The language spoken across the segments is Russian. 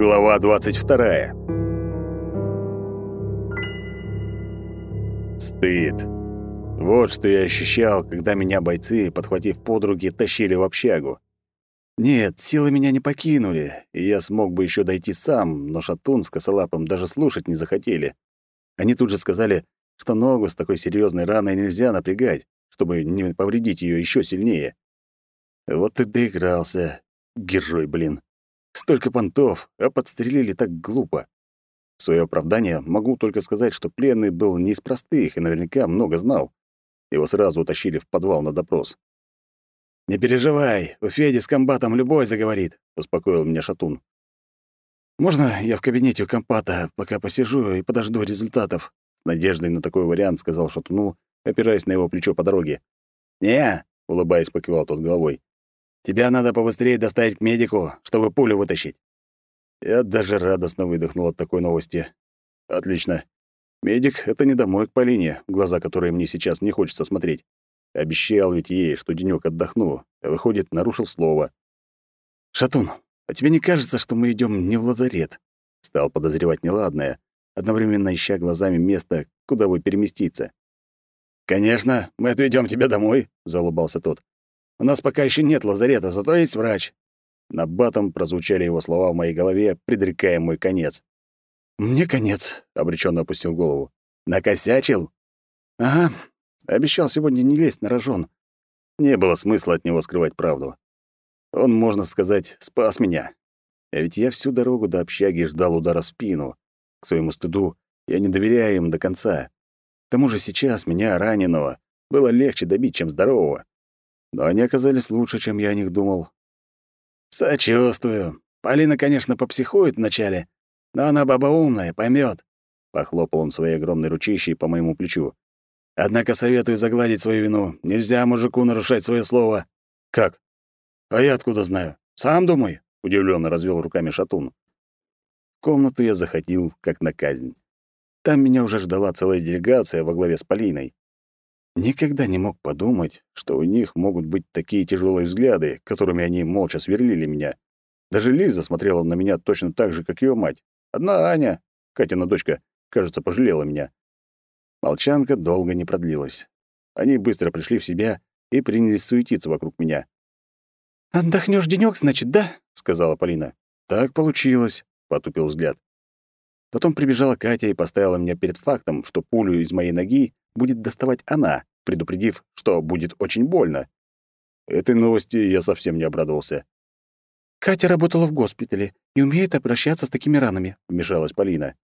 Глава 22. Стыд. Вот что я ощущал, когда меня бойцы, подхватив подруги, тащили в общагу. Нет, силы меня не покинули, и я смог бы еще дойти сам, но Шатун с косолапым даже слушать не захотели. Они тут же сказали, что ногу с такой серьезной раной нельзя напрягать, чтобы не повредить ее еще сильнее. Вот и доигрался. Герой, блин. Столько понтов, а подстрелили так глупо. В своё оправдание могу только сказать, что пленный был не из простых и наверняка много знал. Его сразу утащили в подвал на допрос. «Не переживай, у Феди с комбатом любой заговорит», — успокоил меня Шатун. «Можно я в кабинете у компата пока посижу и подожду результатов?» С надеждой на такой вариант сказал Шатуну, опираясь на его плечо по дороге. «Не», — улыбаясь, покивал тот головой. Тебя надо побыстрее доставить к медику, чтобы пулю вытащить». Я даже радостно выдохнул от такой новости. «Отлично. Медик — это не домой к Полине, глаза которой мне сейчас не хочется смотреть. Обещал ведь ей, что денёк отдохну, а выходит, нарушил слово. «Шатун, а тебе не кажется, что мы идём не в лазарет?» Стал подозревать неладное, одновременно ища глазами место, куда бы переместиться. «Конечно, мы отведём тебя домой», — заулыбался тот. У нас пока еще нет лазарета, зато есть врач». На батом прозвучали его слова в моей голове, предрекая мой конец. «Мне конец», — обреченно опустил голову. «Накосячил?» «Ага. Обещал сегодня не лезть на рожон. Не было смысла от него скрывать правду. Он, можно сказать, спас меня. А ведь я всю дорогу до общаги ждал удара в спину. К своему стыду я не доверяю им до конца. К тому же сейчас меня, раненого, было легче добить, чем здорового но они оказались лучше, чем я о них думал. «Сочувствую. Полина, конечно, попсихует вначале, но она баба умная, поймет. Похлопал он своей огромной ручищей по моему плечу. «Однако советую загладить свою вину. Нельзя мужику нарушать свое слово». «Как?» «А я откуда знаю? Сам думай», — удивленно развел руками Шатун. В комнату я заходил, как на казнь. Там меня уже ждала целая делегация во главе с Полиной. Никогда не мог подумать, что у них могут быть такие тяжелые взгляды, которыми они молча сверлили меня. Даже Лиза смотрела на меня точно так же, как ее мать. Одна Аня, Катина дочка, кажется, пожалела меня. Молчанка долго не продлилась. Они быстро пришли в себя и принялись суетиться вокруг меня. «Отдохнёшь денёк, значит, да?» — сказала Полина. «Так получилось», — потупил взгляд. Потом прибежала Катя и поставила меня перед фактом, что пулю из моей ноги будет доставать она, предупредив, что будет очень больно. Этой новости я совсем не обрадовался. «Катя работала в госпитале и умеет обращаться с такими ранами», — вмешалась Полина.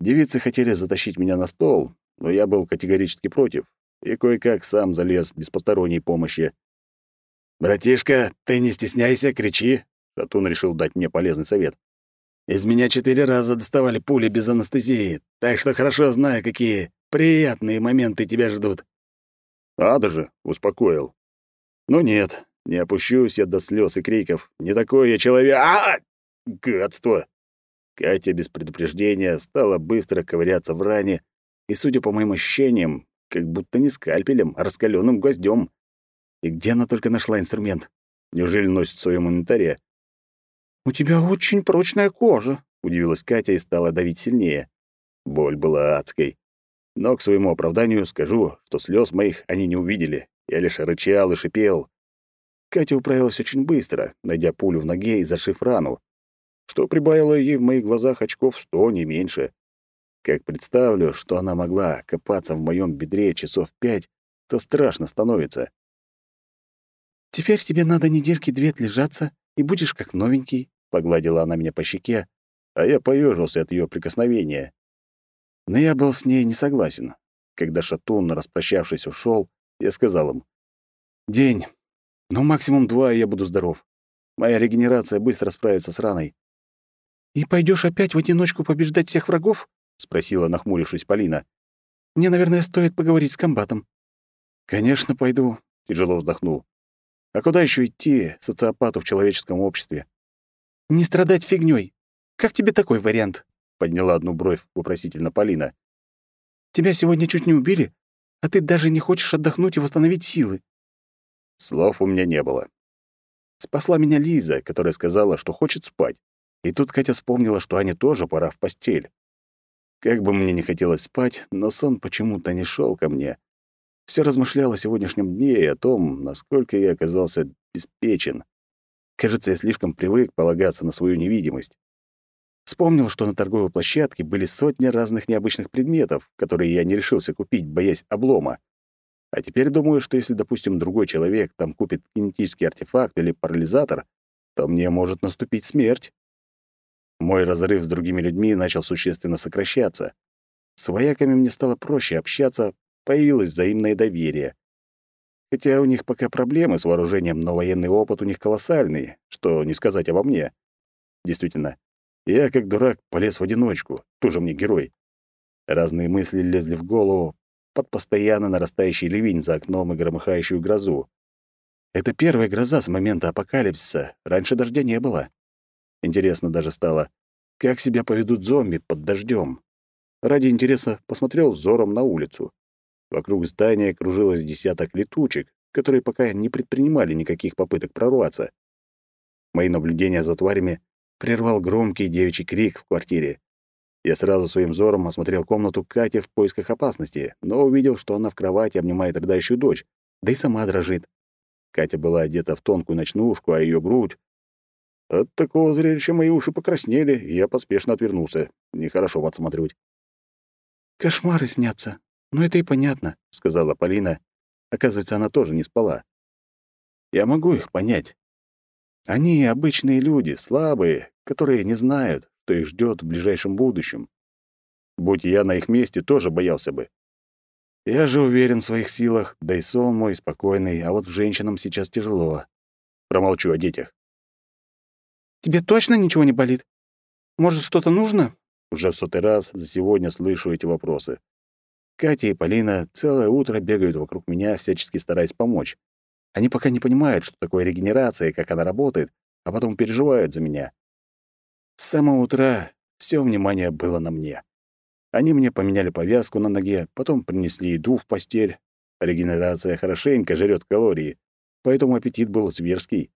Девицы хотели затащить меня на стол, но я был категорически против и кое-как сам залез без посторонней помощи. «Братишка, ты не стесняйся, кричи!» Шатун решил дать мне полезный совет. «Из меня четыре раза доставали пули без анестезии, так что хорошо знаю, какие Приятные моменты тебя ждут». «Надо же», — успокоил. «Ну нет, не опущусь я до слез и криков. Не такой я человек. А, -а, -а! Гадство!» Катя без предупреждения стала быстро ковыряться в ране, и, судя по моим ощущениям, как будто не скальпелем, а раскаленным гвоздем. И где она только нашла инструмент? Неужели носит в своем инвентаре? «У тебя очень прочная кожа», — удивилась Катя и стала давить сильнее. Боль была адской. Но к своему оправданию скажу, что слез моих они не увидели. Я лишь рычал и шипел. Катя управилась очень быстро, найдя пулю в ноге и зашив рану, что прибавило ей в моих глазах очков сто, не меньше. Как представлю, что она могла копаться в моем бедре часов пять, то страшно становится. «Теперь тебе надо недельки две отлежаться, и будешь как новенький», — погладила она меня по щеке, а я поежился от ее прикосновения. Но я был с ней не согласен. Когда Шатун, распрощавшись, ушел, я сказал им, «День, ну максимум два, и я буду здоров. Моя регенерация быстро справится с раной». «И пойдешь опять в одиночку побеждать всех врагов?» — спросила, нахмурившись Полина. «Мне, наверное, стоит поговорить с комбатом». «Конечно, пойду», — тяжело вздохнул. «А куда еще идти, социопату в человеческом обществе?» «Не страдать фигней. Как тебе такой вариант?» Подняла одну бровь вопросительно Полина. Тебя сегодня чуть не убили, а ты даже не хочешь отдохнуть и восстановить силы. Слов у меня не было. Спасла меня Лиза, которая сказала, что хочет спать. И тут Катя вспомнила, что Ане тоже пора в постель. Как бы мне не хотелось спать, но сон почему-то не шел ко мне. Все размышлял о сегодняшнем дне и о том, насколько я оказался беспечен. Кажется, я слишком привык полагаться на свою невидимость. Вспомнил, что на торговой площадке были сотни разных необычных предметов, которые я не решился купить, боясь облома. А теперь думаю, что если, допустим, другой человек там купит кинетический артефакт или парализатор, то мне может наступить смерть. Мой разрыв с другими людьми начал существенно сокращаться. С вояками мне стало проще общаться, появилось взаимное доверие. Хотя у них пока проблемы с вооружением, но военный опыт у них колоссальный, что не сказать обо мне. Действительно, я, как дурак, полез в одиночку, тоже мне герой. Разные мысли лезли в голову под постоянно нарастающий ливень за окном и громыхающую грозу. Это первая гроза с момента апокалипсиса, раньше дождя не было. Интересно даже стало, как себя поведут зомби под дождем. Ради интереса посмотрел взором на улицу. Вокруг здания кружилось десяток летучек, которые пока не предпринимали никаких попыток прорваться. Мои наблюдения за тварями прервал громкий девичий крик в квартире. Я сразу своим взором осмотрел комнату Кати в поисках опасности, но увидел, что она в кровати обнимает рыдающую дочь, да и сама дрожит. Катя была одета в тонкую ночнушку, а ее грудь... От такого зрелища мои уши покраснели, и я поспешно отвернулся. Нехорошо подсматривать. «Кошмары снятся», «Ну, это и понятно», — сказала Полина. Оказывается, она тоже не спала. «Я могу их понять. Они обычные люди, слабые, которые не знают, что их ждет в ближайшем будущем. Будь я на их месте, тоже боялся бы. Я же уверен в своих силах, да и сон мой спокойный, а вот женщинам сейчас тяжело. Промолчу о детях. «Тебе точно ничего не болит? Может, что-то нужно?» Уже в сотый раз за сегодня слышу эти вопросы. Катя и Полина целое утро бегают вокруг меня, всячески стараясь помочь. Они пока не понимают, что такое регенерация и как она работает, а потом переживают за меня. С самого утра все внимание было на мне. Они мне поменяли повязку на ноге, потом принесли еду в постель. Регенерация хорошенько жрет калории, поэтому аппетит был зверский.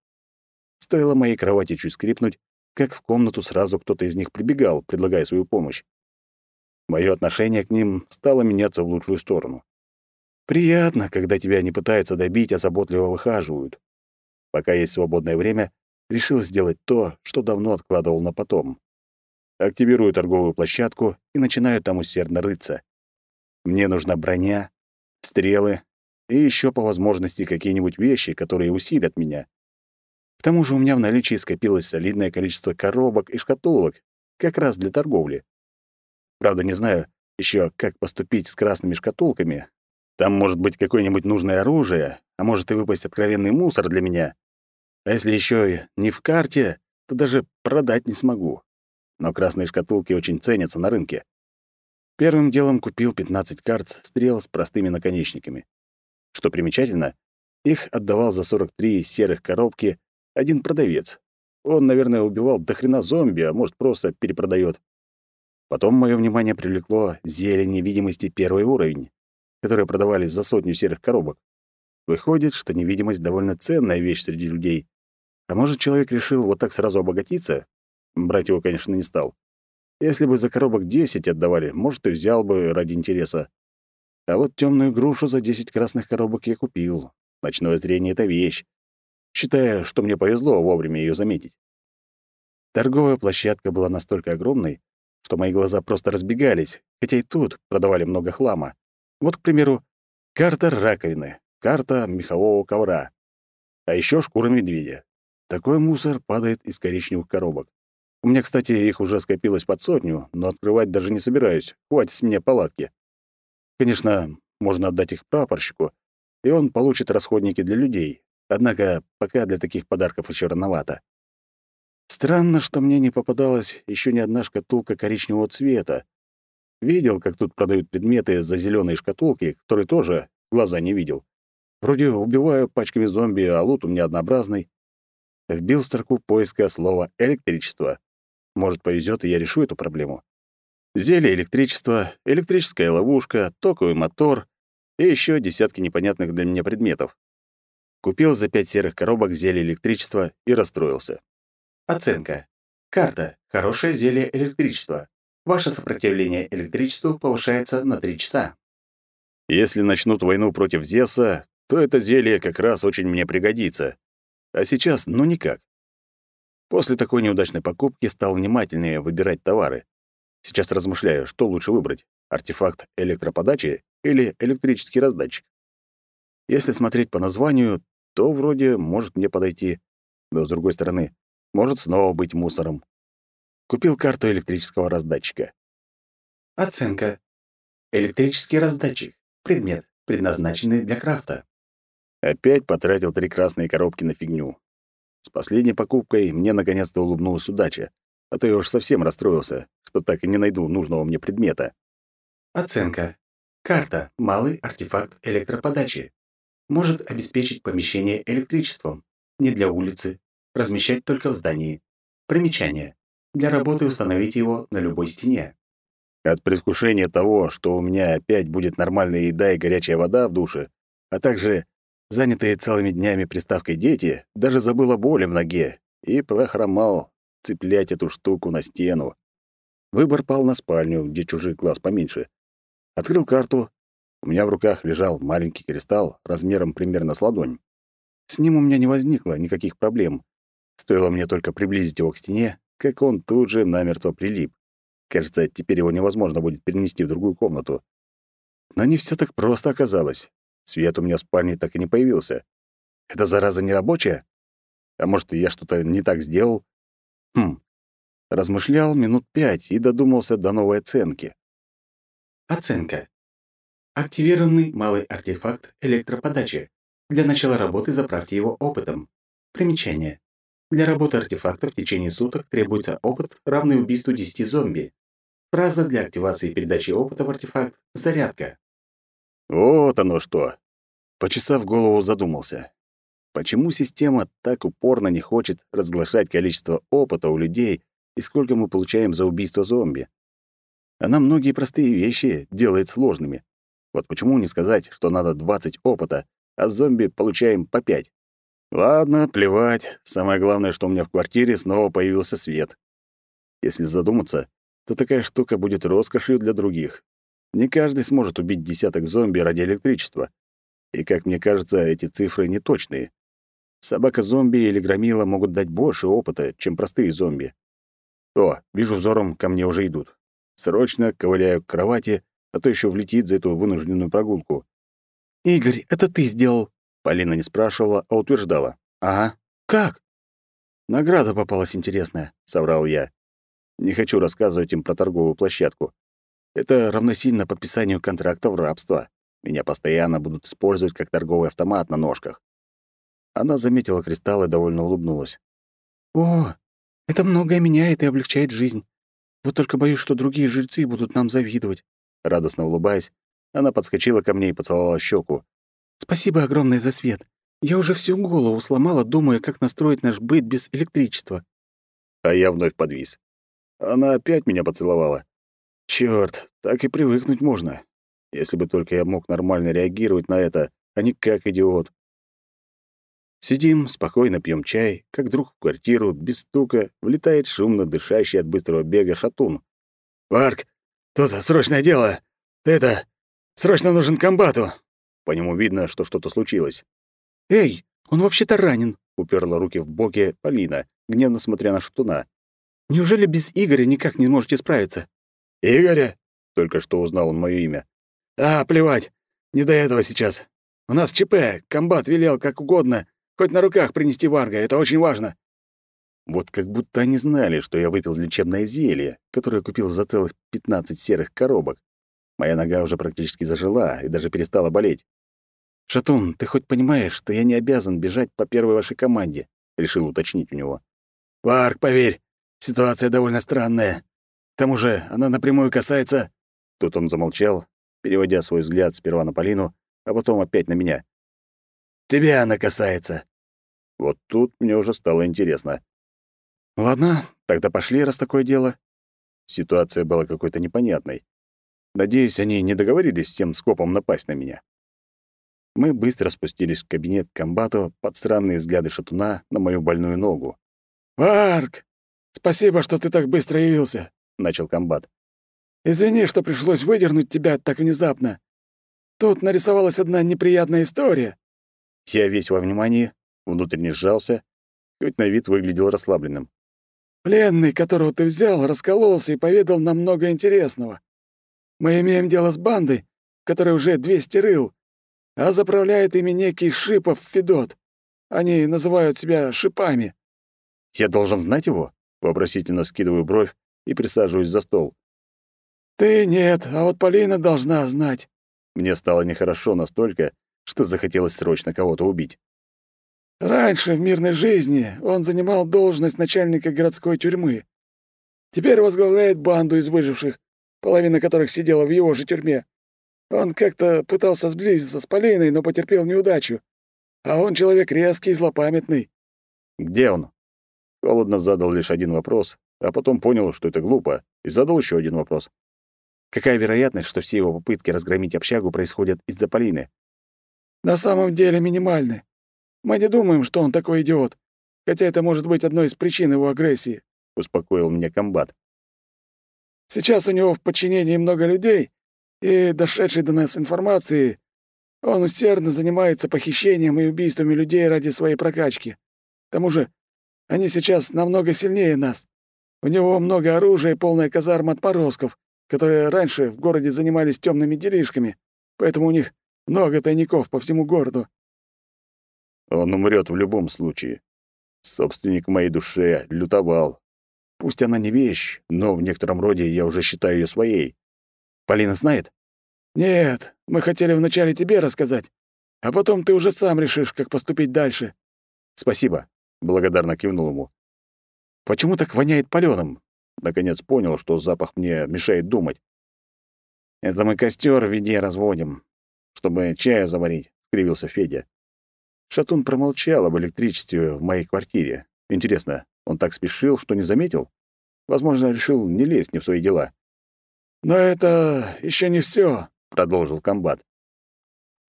Стоило моей кровати чуть скрипнуть, как в комнату сразу кто-то из них прибегал, предлагая свою помощь. Мое отношение к ним стало меняться в лучшую сторону. Приятно, когда тебя не пытаются добить, а заботливо выхаживают. Пока есть свободное время, решил сделать то, что давно откладывал на потом. Активирую торговую площадку и начинаю там усердно рыться. Мне нужна броня, стрелы и еще по возможности какие-нибудь вещи, которые усилят меня. К тому же у меня в наличии скопилось солидное количество коробок и шкатулок, как раз для торговли. Правда, не знаю еще, как поступить с красными шкатулками. Там может быть какое-нибудь нужное оружие, а может и выпасть откровенный мусор для меня. А если еще не в карте, то даже продать не смогу. Но красные шкатулки очень ценятся на рынке. Первым делом купил 15 карт стрел с простыми наконечниками. Что примечательно, их отдавал за 43 серых коробки один продавец. Он, наверное, убивал до хрена зомби, а может, просто перепродает. Потом мое внимание привлекло зелье невидимости первый уровень, которые продавались за сотню серых коробок. Выходит, что невидимость довольно ценная вещь среди людей. А может, человек решил вот так сразу обогатиться? Брать его, конечно, не стал. Если бы за коробок 10 отдавали, может, и взял бы ради интереса. А вот темную грушу за 10 красных коробок я купил. Ночное зрение — это вещь. Считая, что мне повезло вовремя ее заметить. Торговая площадка была настолько огромной, что мои глаза просто разбегались, хотя и тут продавали много хлама. Вот, к примеру, карта раковины, карта мехового ковра, а еще шкура медведя. Такой мусор падает из коричневых коробок. У меня, кстати, их уже скопилось под сотню, но открывать даже не собираюсь, хватит с меня палатки. Конечно, можно отдать их прапорщику, и он получит расходники для людей. Однако пока для таких подарков еще рановато. Странно, что мне не попадалась еще ни одна шкатулка коричневого цвета. Видел, как тут продают предметы за зеленые шкатулки, которые тоже глаза не видел. Вроде убиваю пачками зомби, а лут у меня однообразный. Вбил в строку поиска слово «электричество». Может, повезет, и я решу эту проблему. Зелье электричества, электрическая ловушка, токовый мотор и еще десятки непонятных для меня предметов. Купил за пять серых коробок зелье электричества и расстроился. Оценка. Карта. Хорошее зелье электричества. Ваше сопротивление электричеству повышается на 3 часа. Если начнут войну против Зевса, то это зелье как раз очень мне пригодится. А сейчас ну никак. После такой неудачной покупки стал внимательнее выбирать товары. Сейчас размышляю, что лучше выбрать — артефакт электроподачи или электрический раздатчик. Если смотреть по названию, то вроде может мне подойти, но, с другой стороны, может снова быть мусором. Купил карту электрического раздатчика. Оценка. Электрический раздатчик. Предмет, предназначенный для крафта. Опять потратил три красные коробки на фигню. С последней покупкой мне наконец-то улыбнулась удача, а то я уж совсем расстроился, что так и не найду нужного мне предмета. Оценка. Карта. Малый артефакт электроподачи. Может обеспечить помещение электричеством. Не для улицы. Размещать только в здании. Примечание. Для работы установите его на любой стене. От предвкушения того, что у меня опять будет нормальная еда и горячая вода в душе, а также занятые целыми днями приставкой дети, даже забыл о боли в ноге и прохромал цеплять эту штуку на стену. Выбор пал на спальню, где чужих глаз поменьше. Открыл карту. У меня в руках лежал маленький кристалл размером примерно с ладонь. С ним у меня не возникло никаких проблем. Стоило мне только приблизить его к стене, как он тут же намертво прилип. Кажется, теперь его невозможно будет перенести в другую комнату. Но не все так просто оказалось. Свет у меня в спальне так и не появился. Эта зараза не рабочая? А может, я что-то не так сделал? Хм. Размышлял минут пять и додумался до новой оценки. Оценка. Активированный малый артефакт электроподачи. Для начала работы заправьте его опытом. Примечание. Для работы артефакта в течение суток требуется опыт, равный убийству 10 зомби. Фраза для активации и передачи опыта в артефакт — зарядка. Вот оно что. Почесав голову, задумался. Почему система так упорно не хочет разглашать количество опыта у людей и сколько мы получаем за убийство зомби? Она многие простые вещи делает сложными. Вот почему не сказать, что надо 20 опыта, а зомби получаем по 5? Ладно, плевать. Самое главное, что у меня в квартире снова появился свет. Если задуматься, то такая штука будет роскошью для других. Не каждый сможет убить десяток зомби ради электричества. И, как мне кажется, эти цифры неточные. Собака-зомби или громила могут дать больше опыта, чем простые зомби. О, вижу взором, ко мне уже идут. Срочно ковыляю к кровати, а то еще влетит за эту вынужденную прогулку. «Игорь, это ты сделал!» Полина не спрашивала, а утверждала. «Ага. Как?» «Награда попалась интересная», — соврал я. Не хочу рассказывать им про торговую площадку. Это равносильно подписанию контракта в рабство. Меня постоянно будут использовать как торговый автомат на ножках. Она заметила кристалл и довольно улыбнулась. «О, это многое меняет и облегчает жизнь. Вот только боюсь, что другие жильцы будут нам завидовать». Радостно улыбаясь, она подскочила ко мне и поцеловала щеку. «Спасибо огромное за свет. Я уже всю голову сломала, думая, как настроить наш быт без электричества». А я вновь подвис. Она опять меня поцеловала. Чёрт, так и привыкнуть можно. Если бы только я мог нормально реагировать на это, а не как идиот. Сидим, спокойно пьем чай, как вдруг в квартиру, без стука, влетает шумно дышащий от быстрого бега шатун. «Варк, тут срочное дело! Ты это... Срочно нужен комбату!» По нему видно, что что-то случилось. «Эй, он вообще-то ранен!» — уперла руки в боки Полина, гневно смотря на шатуна. Неужели без Игоря никак не можете справиться?» «Игоря?» — только что узнал он моё имя. «А, плевать. Не до этого сейчас. У нас ЧП. Комбат велел как угодно. Хоть на руках принести Варга. Это очень важно». Вот как будто они знали, что я выпил лечебное зелье, которое купил за целых 15 серых коробок. Моя нога уже практически зажила и даже перестала болеть. «Шатун, ты хоть понимаешь, что я не обязан бежать по первой вашей команде?» — решил уточнить у него. «Варг, поверь, Ситуация довольно странная. К тому же она напрямую касается...» Тут он замолчал, переводя свой взгляд сперва на Полину, а потом опять на меня. «Тебя она касается». Вот тут мне уже стало интересно. «Ладно, тогда пошли, раз такое дело». Ситуация была какой-то непонятной. Надеюсь, они не договорились всем скопом напасть на меня. Мы быстро спустились в кабинет комбату под странные взгляды шатуна на мою больную ногу. «Варк, «Спасибо, что ты так быстро явился», — начал комбат. «Извини, что пришлось выдернуть тебя так внезапно. Тут нарисовалась одна неприятная история». Я весь во внимании, внутренне сжался, хоть на вид выглядел расслабленным. «Пленный, которого ты взял, раскололся и поведал нам много интересного. Мы имеем дело с бандой, которая уже 200 рыл, а заправляет ими некий Шипов Федот. Они называют себя шипами». «Я должен знать его?» — вопросительно скидываю бровь и присаживаюсь за стол. «Ты нет, а вот Полина должна знать». Мне стало нехорошо настолько, что захотелось срочно кого-то убить. Раньше, в мирной жизни, он занимал должность начальника городской тюрьмы. Теперь возглавляет банду из выживших, половина которых сидела в его же тюрьме. Он как-то пытался сблизиться с Полиной, но потерпел неудачу. А он человек резкий и злопамятный. Где он? Холодно задал лишь один вопрос, а потом понял, что это глупо, и задал еще один вопрос. Какая вероятность, что все его попытки разгромить общагу происходят из-за Полины? На самом деле минимальны. Мы не думаем, что он такой идиот, хотя это может быть одной из причин его агрессии», — успокоил меня комбат. «Сейчас у него в подчинении много людей, и, дошедшей до нас информации, он усердно занимается похищением и убийствами людей ради своей прокачки. К тому же они сейчас намного сильнее нас. У него много оружия и полная казарма отморозков, которые раньше в городе занимались темными делишками, поэтому у них много тайников по всему городу. Он умрет в любом случае. Собственник моей душе лютовал. Пусть она не вещь, но в некотором роде я уже считаю ее своей. Полина знает? Нет, мы хотели вначале тебе рассказать, а потом ты уже сам решишь, как поступить дальше. Спасибо, благодарно кивнул ему. Почему так воняет палёным? Наконец понял, что запах мне мешает думать. Это мы костер в виде разводим, чтобы чаю заварить, скривился Федя. Шатун промолчал об электричестве в моей квартире. Интересно, он так спешил, что не заметил? Возможно, решил не лезть не в свои дела. «Но это еще не все, продолжил комбат.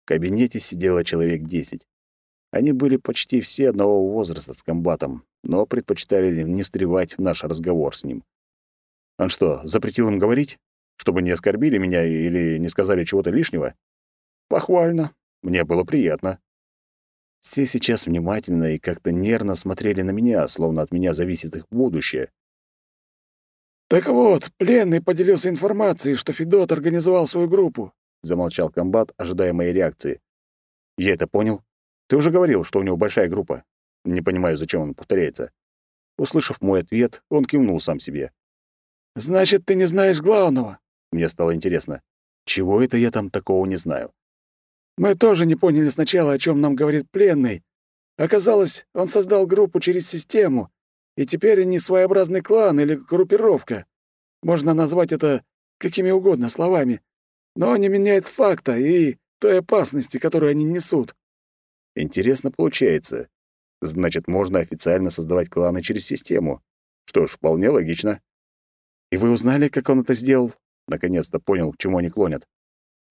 В кабинете сидело человек десять. Они были почти все одного возраста с комбатом, но предпочитали не встревать в наш разговор с ним. Он что, запретил им говорить? Чтобы не оскорбили меня или не сказали чего-то лишнего? Похвально. Мне было приятно. Все сейчас внимательно и как-то нервно смотрели на меня, словно от меня зависит их будущее. «Так вот, пленный поделился информацией, что Федот организовал свою группу», — замолчал комбат, ожидая моей реакции. «Я это понял. Ты уже говорил, что у него большая группа. Не понимаю, зачем он повторяется». Услышав мой ответ, он кивнул сам себе. «Значит, ты не знаешь главного?» Мне стало интересно. Чего это я там такого не знаю? Мы тоже не поняли сначала, о чем нам говорит пленный. Оказалось, он создал группу через систему, и теперь они своеобразный клан или группировка. Можно назвать это какими угодно словами, но не меняет факта и той опасности, которую они несут. Интересно получается. Значит, можно официально создавать кланы через систему. Что ж, вполне логично. И вы узнали, как он это сделал? Наконец-то понял, к чему они клонят.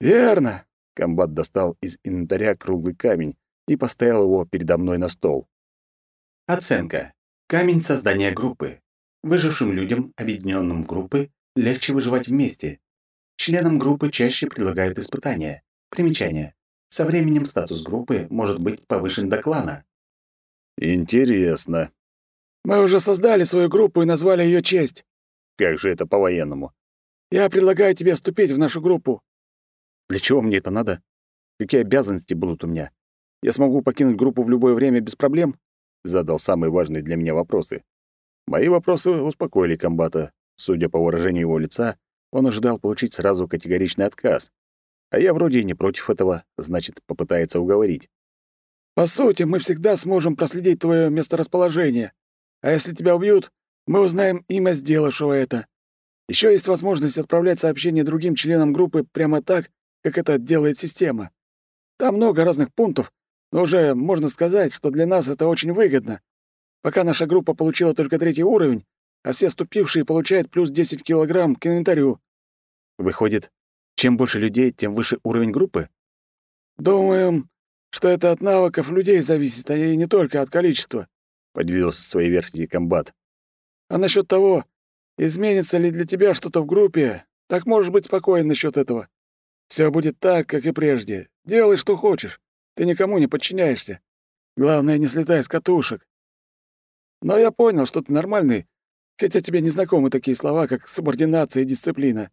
Верно. Комбат достал из инвентаря круглый камень и поставил его передо мной на стол. Оценка. Камень создания группы. Выжившим людям, объединенным в группы, легче выживать вместе. Членам группы чаще предлагают испытания. Примечание. Со временем статус группы может быть повышен до клана. Интересно. Мы уже создали свою группу и назвали ее честь. Как же это по-военному? Я предлагаю тебе вступить в нашу группу. Для чего мне это надо? Какие обязанности будут у меня? Я смогу покинуть группу в любое время без проблем? Задал самые важные для меня вопросы. Мои вопросы успокоили комбата. Судя по выражению его лица, он ожидал получить сразу категоричный отказ. А я вроде и не против этого, значит, попытается уговорить. «По сути, мы всегда сможем проследить твое месторасположение. А если тебя убьют, мы узнаем имя сделавшего это. Еще есть возможность отправлять сообщения другим членам группы прямо так, как это делает система. Там много разных пунктов, но уже можно сказать, что для нас это очень выгодно. Пока наша группа получила только третий уровень, а все ступившие получают плюс 10 килограмм к инвентарю. Выходит, чем больше людей, тем выше уровень группы? Думаем, что это от навыков людей зависит, а и не только от количества. Поделился своей версией комбат. А насчет того, изменится ли для тебя что-то в группе, так можешь быть спокоен насчет этого. Все будет так, как и прежде. Делай, что хочешь. Ты никому не подчиняешься. Главное, не слетай с катушек. Но я понял, что ты нормальный, хотя тебе не знакомы такие слова, как субординация и дисциплина».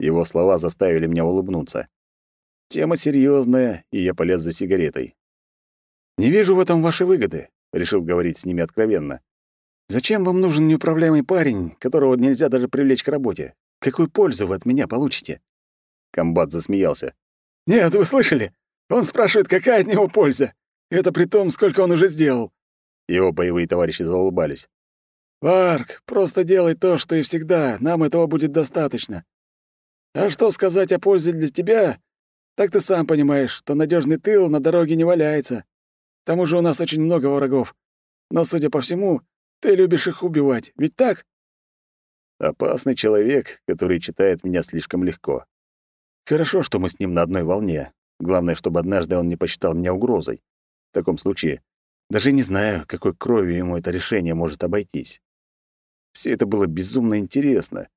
Его слова заставили меня улыбнуться. Тема серьезная, и я полез за сигаретой. «Не вижу в этом вашей выгоды», — решил говорить с ними откровенно. «Зачем вам нужен неуправляемый парень, которого нельзя даже привлечь к работе? Какую пользу вы от меня получите?» Комбат засмеялся. «Нет, вы слышали? Он спрашивает, какая от него польза. Это при том, сколько он уже сделал». Его боевые товарищи заулыбались. «Варк, просто делай то, что и всегда. Нам этого будет достаточно. А что сказать о пользе для тебя? Так ты сам понимаешь, что надежный тыл на дороге не валяется. К тому же у нас очень много врагов. Но, судя по всему, ты любишь их убивать, ведь так?» Опасный человек, который читает меня слишком легко. Хорошо, что мы с ним на одной волне. Главное, чтобы однажды он не посчитал меня угрозой. В таком случае даже не знаю, какой кровью ему это решение может обойтись. Все это было безумно интересно.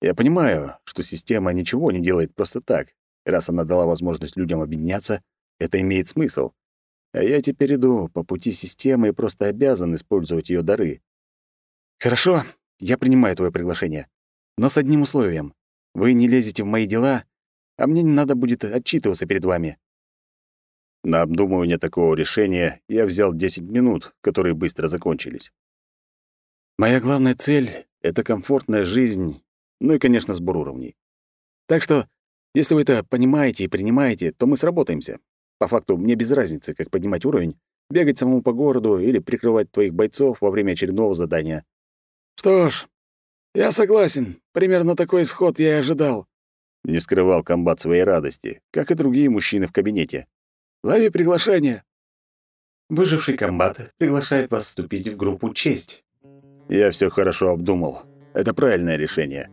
Я понимаю, что система ничего не делает просто так. Раз она дала возможность людям объединяться, это имеет смысл. А я теперь иду по пути системы и просто обязан использовать ее дары. Хорошо, я принимаю твое приглашение. Но с одним условием. Вы не лезете в мои дела, а мне не надо будет отчитываться перед вами. На обдумывание такого решения я взял 10 минут, которые быстро закончились. Моя главная цель — это комфортная жизнь, ну и, конечно, сбор уровней. Так что, если вы это понимаете и принимаете, то мы сработаемся. По факту, мне без разницы, как поднимать уровень, бегать самому по городу или прикрывать твоих бойцов во время очередного задания. «Что ж, я согласен. Примерно такой исход я и ожидал». Не скрывал комбат своей радости, как и другие мужчины в кабинете. Лови приглашение. Выживший комбат приглашает вас вступить в группу «Честь». Я все хорошо обдумал. Это правильное решение.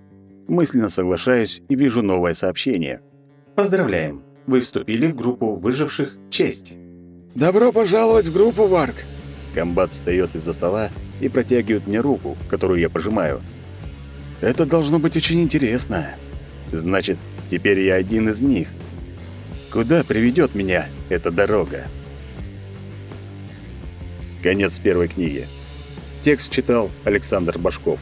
Мысленно соглашаюсь и вижу новое сообщение. Поздравляем! Вы вступили в группу выживших «Честь». Добро пожаловать в группу «Варк». Комбат встает из-за стола и протягивает мне руку, которую я пожимаю. Это должно быть очень интересно. Значит, теперь я один из них. Куда приведет меня эта дорога? Конец первой книги. Текст читал Александр Башков.